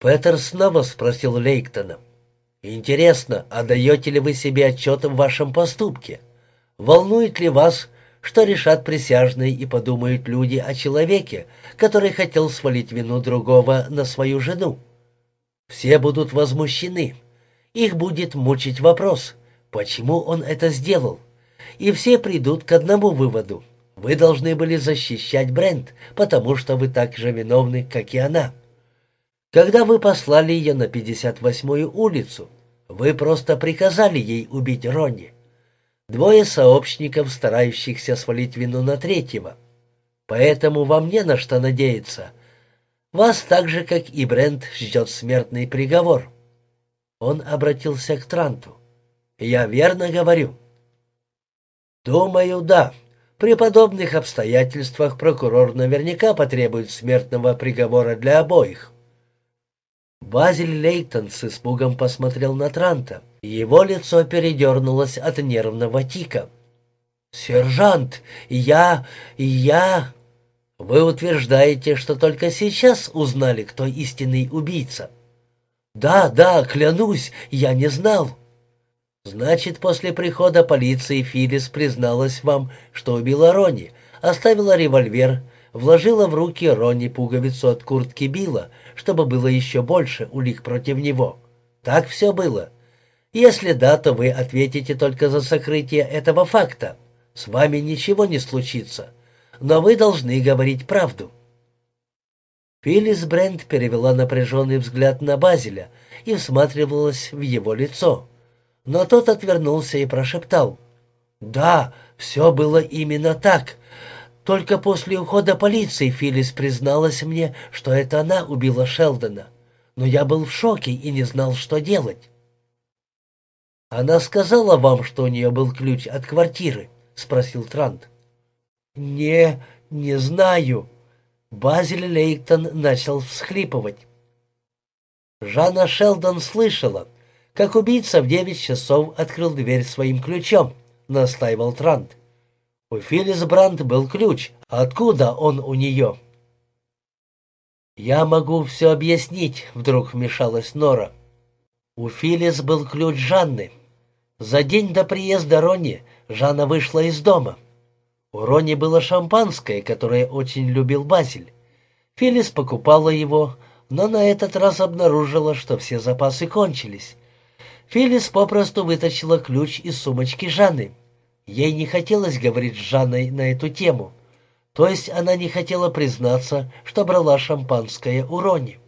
Петер снова спросил Лейктона. «Интересно, а даете ли вы себе отчет в вашем поступке? Волнует ли вас, что решат присяжные и подумают люди о человеке, который хотел свалить вину другого на свою жену? Все будут возмущены. Их будет мучить вопрос, почему он это сделал. И все придут к одному выводу. Вы должны были защищать Брент, потому что вы так же виновны, как и она. Когда вы послали ее на 58-ю улицу, вы просто приказали ей убить Ронни. Двое сообщников, старающихся свалить вину на третьего. Поэтому вам не на что надеяться. Вас так же, как и Брент, ждет смертный приговор. Он обратился к Транту. «Я верно говорю?» «Думаю, да. При подобных обстоятельствах прокурор наверняка потребует смертного приговора для обоих». Базиль Лейтон с испугом посмотрел на Транта. Его лицо передернулось от нервного тика. «Сержант, я... я...» «Вы утверждаете, что только сейчас узнали, кто истинный убийца?» «Да, да, клянусь, я не знал». «Значит, после прихода полиции Филлис призналась вам, что убила Ронни, оставила револьвер, вложила в руки Ронни пуговицу от куртки Билла, чтобы было еще больше улик против него. Так все было. Если да, то вы ответите только за сокрытие этого факта. С вами ничего не случится. Но вы должны говорить правду». Филлис Брент перевела напряженный взгляд на Базеля и всматривалась в его лицо. Но тот отвернулся и прошептал. «Да, все было именно так. Только после ухода полиции Филлис призналась мне, что это она убила Шелдона. Но я был в шоке и не знал, что делать. «Она сказала вам, что у нее был ключ от квартиры?» — спросил Трант. «Не, не знаю». Базиль Лейктон начал всхлипывать. Жанна Шелдон слышала, как убийца в девять часов открыл дверь своим ключом, настаивал Трант. У Филлис Брандт был ключ. Откуда он у нее? «Я могу все объяснить», — вдруг вмешалась Нора. У Филлис был ключ Жанны. За день до приезда Ронни Жанна вышла из дома. У Ронни было шампанское, которое очень любил Базиль. Филлис покупала его, но на этот раз обнаружила, что все запасы кончились. Филлис попросту вытащила ключ из сумочки Жанны. Ей не хотелось говорить с Жанной на эту тему. То есть она не хотела признаться, что брала шампанское у Рони.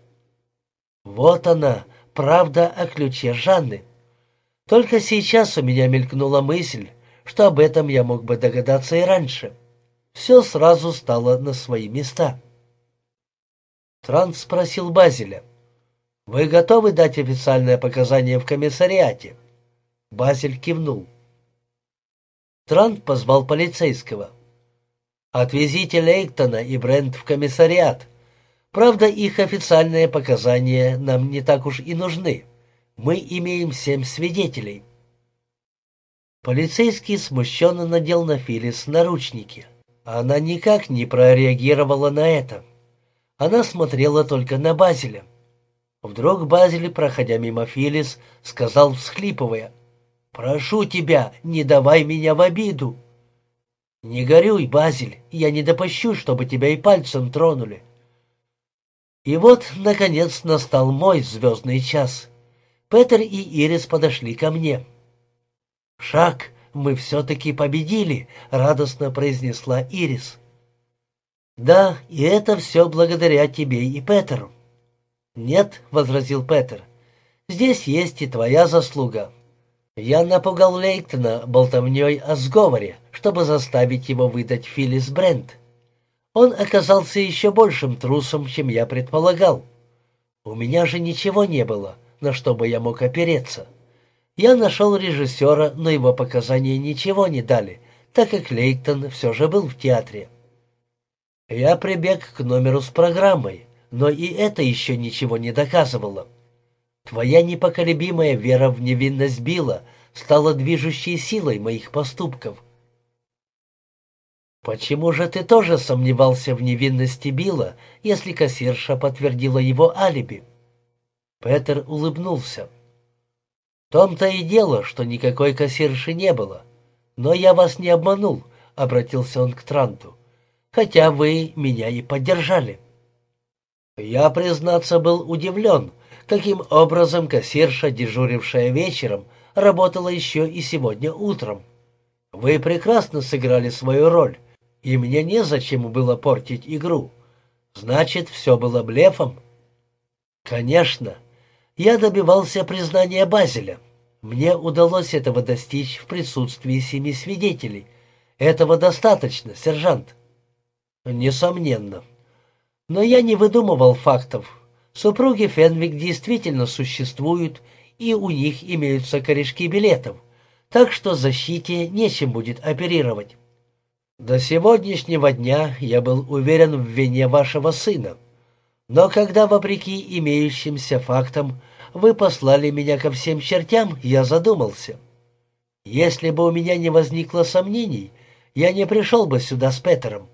Вот она, правда о ключе Жанны. Только сейчас у меня мелькнула мысль, что об этом я мог бы догадаться и раньше. Все сразу стало на свои места. Транс спросил Базеля. «Вы готовы дать официальное показание в комиссариате?» Базель кивнул. Трант позвал полицейского. «Отвезите Лейктона и Брент в комиссариат. Правда, их официальные показания нам не так уж и нужны. Мы имеем семь свидетелей». Полицейский смущенно надел на Филлис наручники. Она никак не прореагировала на это. Она смотрела только на Базеля. Вдруг Базиль, проходя мимо Филлис, сказал, всхлипывая — «Прошу тебя, не давай меня в обиду!» «Не горюй, Базиль, я не допущу, чтобы тебя и пальцем тронули!» И вот, наконец, настал мой звездный час. Петер и Ирис подошли ко мне. «Шаг, мы все-таки победили!» — радостно произнесла Ирис. «Да, и это все благодаря тебе и Петеру». «Нет», — возразил Петер, — «здесь есть и твоя заслуга. Я напугал Лейктона болтовней о сговоре, чтобы заставить его выдать Филлис Брент. Он оказался еще большим трусом, чем я предполагал. У меня же ничего не было, на что бы я мог опереться. Я нашел режиссера, но его показания ничего не дали, так как Лейктон все же был в театре. Я прибег к номеру с программой, но и это еще ничего не доказывало. Твоя непоколебимая вера в невинность Билла стала движущей силой моих поступков. Почему же ты тоже сомневался в невинности Билла, если кассирша подтвердила его алиби? Петер улыбнулся. «В том-то и дело, что никакой кассирши не было. Но я вас не обманул», — обратился он к Транту. «Хотя вы меня и поддержали». Я, признаться, был удивлен, каким образом кассирша, дежурившая вечером, работала еще и сегодня утром. Вы прекрасно сыграли свою роль, и мне незачем было портить игру. Значит, все было блефом? Конечно. Я добивался признания Базеля. Мне удалось этого достичь в присутствии семи свидетелей. Этого достаточно, сержант. Несомненно. Но я не выдумывал фактов. Супруги Фенвик действительно существуют, и у них имеются корешки билетов, так что защите нечем будет оперировать. До сегодняшнего дня я был уверен в вине вашего сына. Но когда, вопреки имеющимся фактам, вы послали меня ко всем чертям, я задумался. Если бы у меня не возникло сомнений, я не пришел бы сюда с Петером.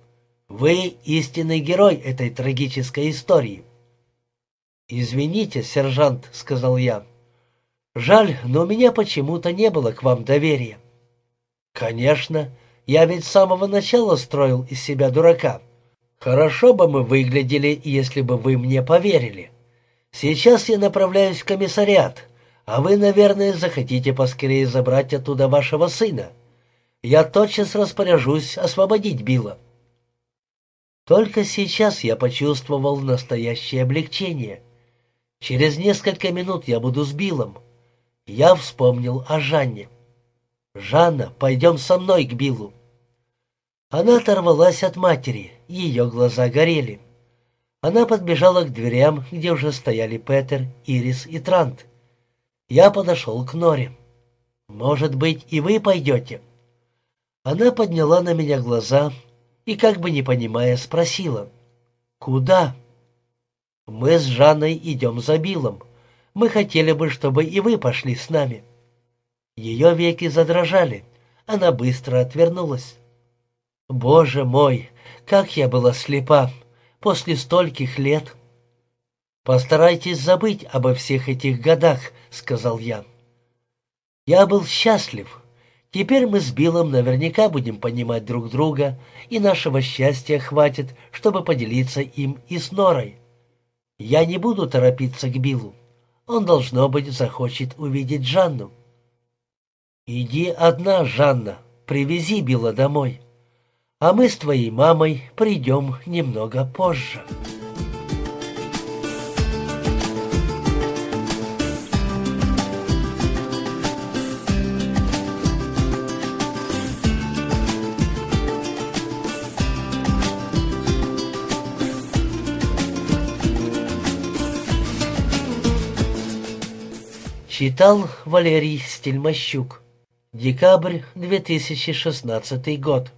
Вы истинный герой этой трагической истории. «Извините, сержант», — сказал я. «Жаль, но у меня почему-то не было к вам доверия». «Конечно, я ведь с самого начала строил из себя дурака. Хорошо бы мы выглядели, если бы вы мне поверили. Сейчас я направляюсь в комиссариат, а вы, наверное, захотите поскорее забрать оттуда вашего сына. Я тотчас распоряжусь освободить Билла». Только сейчас я почувствовал настоящее облегчение. Через несколько минут я буду с Биллом. Я вспомнил о Жанне. «Жанна, пойдем со мной к Биллу». Она оторвалась от матери, ее глаза горели. Она подбежала к дверям, где уже стояли Петер, Ирис и Трант. Я подошел к Норе. «Может быть, и вы пойдете?» Она подняла на меня глаза, и, как бы не понимая, спросила. «Куда?» «Мы с Жанной идем за Биллом. Мы хотели бы, чтобы и вы пошли с нами». Ее веки задрожали. Она быстро отвернулась. «Боже мой, как я была слепа после стольких лет!» «Постарайтесь забыть обо всех этих годах», — сказал я. «Я был счастлив, Теперь мы с Биллом наверняка будем понимать друг друга, и нашего счастья хватит, чтобы поделиться им и с Норой. Я не буду торопиться к Биллу. Он, должно быть, захочет увидеть Жанну. Иди одна, Жанна, привези Билла домой. А мы с твоей мамой придем немного позже». Читал Валерий Стельмощук. Декабрь 2016 год.